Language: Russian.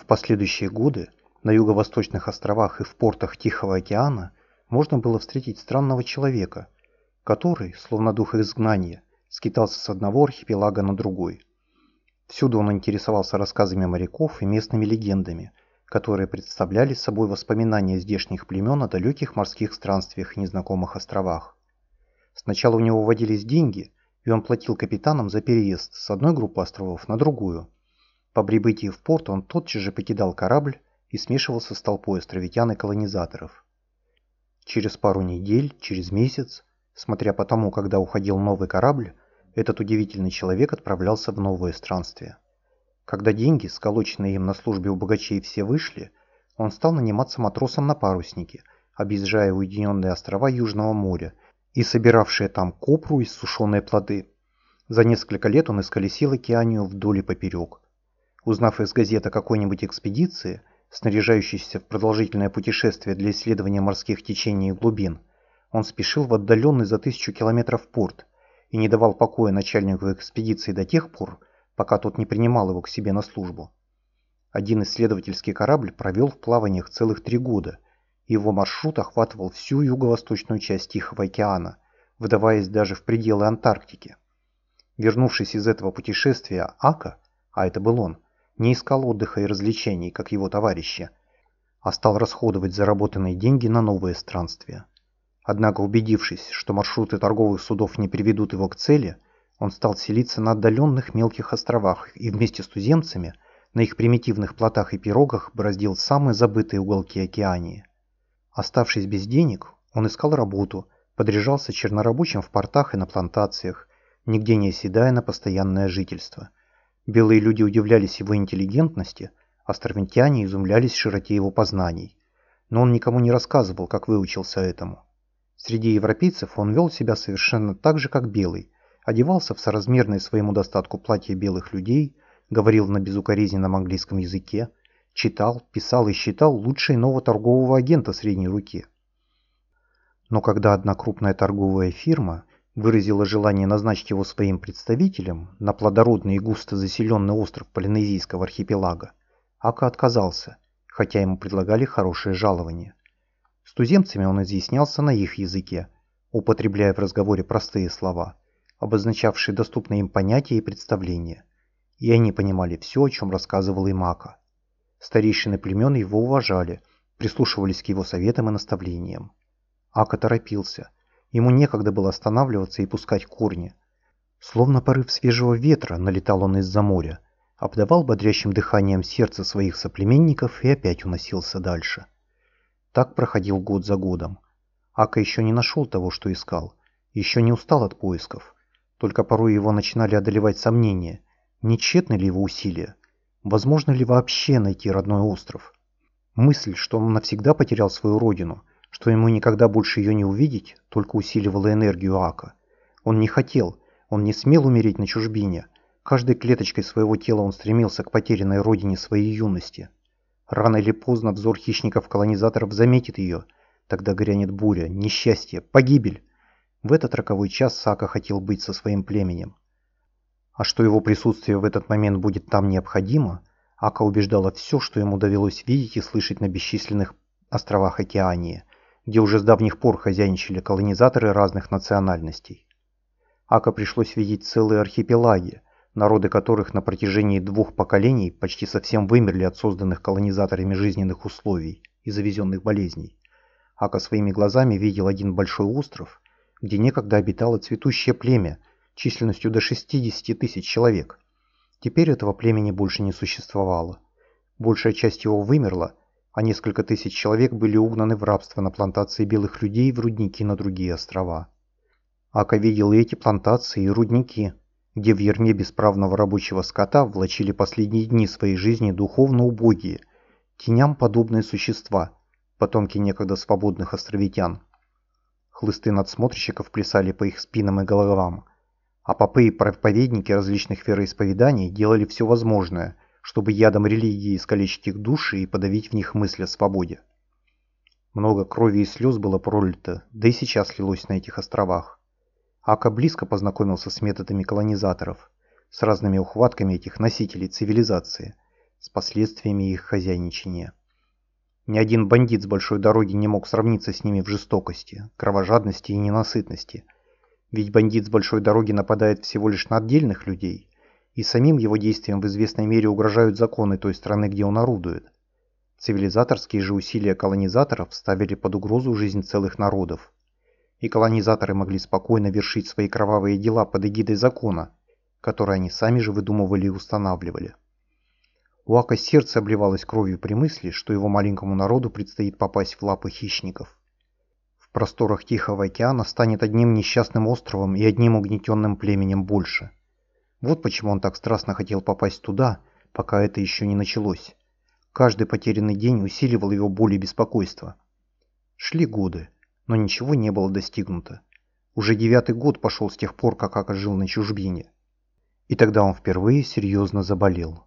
В последующие годы на юго-восточных островах и в портах Тихого океана можно было встретить странного человека, который, словно дух изгнания, скитался с одного архипелага на другой. Всюду он интересовался рассказами моряков и местными легендами, которые представляли собой воспоминания здешних племен о далеких морских странствиях и незнакомых островах. Сначала у него водились деньги, и он платил капитанам за переезд с одной группы островов на другую. По прибытии в порт он тотчас же покидал корабль и смешивался с толпой островитян и колонизаторов. Через пару недель, через месяц, смотря по тому, когда уходил новый корабль, этот удивительный человек отправлялся в новое странствие. Когда деньги, сколоченные им на службе у богачей, все вышли, он стал наниматься матросом на паруснике, объезжая уединенные острова Южного моря и собиравшие там копру и сушеные плоды. За несколько лет он исколесил океанию вдоль и поперек. Узнав из газет о какой-нибудь экспедиции, снаряжающейся в продолжительное путешествие для исследования морских течений и глубин, он спешил в отдаленный за тысячу километров порт и не давал покоя начальнику экспедиции до тех пор, пока тот не принимал его к себе на службу. Один исследовательский корабль провел в плаваниях целых три года – его маршрут охватывал всю юго-восточную часть Тихого океана, выдаваясь даже в пределы Антарктики. Вернувшись из этого путешествия, Ака, а это был он, не искал отдыха и развлечений, как его товарищи, а стал расходовать заработанные деньги на новые странствия. Однако, убедившись, что маршруты торговых судов не приведут его к цели, он стал селиться на отдаленных мелких островах и вместе с туземцами на их примитивных плотах и пирогах бороздил самые забытые уголки океании. Оставшись без денег, он искал работу, подряжался чернорабочим в портах и на плантациях, нигде не оседая на постоянное жительство. Белые люди удивлялись его интеллигентности, островитяне изумлялись широте его познаний. Но он никому не рассказывал, как выучился этому. Среди европейцев он вел себя совершенно так же, как белый, одевался в соразмерное своему достатку платье белых людей, говорил на безукоризненном английском языке, читал, писал и считал лучше иного торгового агента средней руки. Но когда одна крупная торговая фирма выразила желание назначить его своим представителем на плодородный и густо заселенный остров Полинезийского архипелага, Ака отказался, хотя ему предлагали хорошее жалование. С туземцами он изъяснялся на их языке, употребляя в разговоре простые слова, обозначавшие доступные им понятия и представления, и они понимали все, о чем рассказывал им Ака. Старейшины племен его уважали, прислушивались к его советам и наставлениям. Ака торопился. Ему некогда было останавливаться и пускать корни. Словно порыв свежего ветра налетал он из-за моря, обдавал бодрящим дыханием сердце своих соплеменников и опять уносился дальше. Так проходил год за годом. Ака еще не нашел того, что искал, еще не устал от поисков. Только порой его начинали одолевать сомнения, не тщетны ли его усилия. Возможно ли вообще найти родной остров? Мысль, что он навсегда потерял свою родину, что ему никогда больше ее не увидеть, только усиливала энергию Ака. Он не хотел, он не смел умереть на чужбине. Каждой клеточкой своего тела он стремился к потерянной родине своей юности. Рано или поздно взор хищников-колонизаторов заметит ее. Тогда грянет буря, несчастье, погибель. В этот роковой час Сака хотел быть со своим племенем. А что его присутствие в этот момент будет там необходимо, Ака убеждала все, что ему довелось видеть и слышать на бесчисленных островах Океании, где уже с давних пор хозяйничали колонизаторы разных национальностей. Ака пришлось видеть целые архипелаги, народы которых на протяжении двух поколений почти совсем вымерли от созданных колонизаторами жизненных условий и завезенных болезней. Ака своими глазами видел один большой остров, где некогда обитало цветущее племя, численностью до 60 тысяч человек. Теперь этого племени больше не существовало. Большая часть его вымерла, а несколько тысяч человек были угнаны в рабство на плантации белых людей в рудники на другие острова. Ака видел и эти плантации, и рудники, где в ерме бесправного рабочего скота влачили последние дни своей жизни духовно убогие, теням подобные существа, потомки некогда свободных островитян. Хлысты надсмотрщиков плясали по их спинам и головам, а попы и проповедники различных вероисповеданий делали все возможное, чтобы ядом религии искалечить их души и подавить в них мысль о свободе. Много крови и слез было пролито, да и сейчас лилось на этих островах. Ака близко познакомился с методами колонизаторов, с разными ухватками этих носителей цивилизации, с последствиями их хозяйничания. Ни один бандит с большой дороги не мог сравниться с ними в жестокости, кровожадности и ненасытности. Ведь бандит с большой дороги нападает всего лишь на отдельных людей, и самим его действиям в известной мере угрожают законы той страны, где он орудует. Цивилизаторские же усилия колонизаторов ставили под угрозу жизнь целых народов. И колонизаторы могли спокойно вершить свои кровавые дела под эгидой закона, который они сами же выдумывали и устанавливали. У Ака сердце обливалось кровью при мысли, что его маленькому народу предстоит попасть в лапы хищников. В просторах Тихого океана станет одним несчастным островом и одним угнетенным племенем больше. Вот почему он так страстно хотел попасть туда, пока это еще не началось. Каждый потерянный день усиливал его боль и беспокойство. Шли годы, но ничего не было достигнуто. Уже девятый год пошел с тех пор, как Ака жил на чужбине. И тогда он впервые серьезно заболел.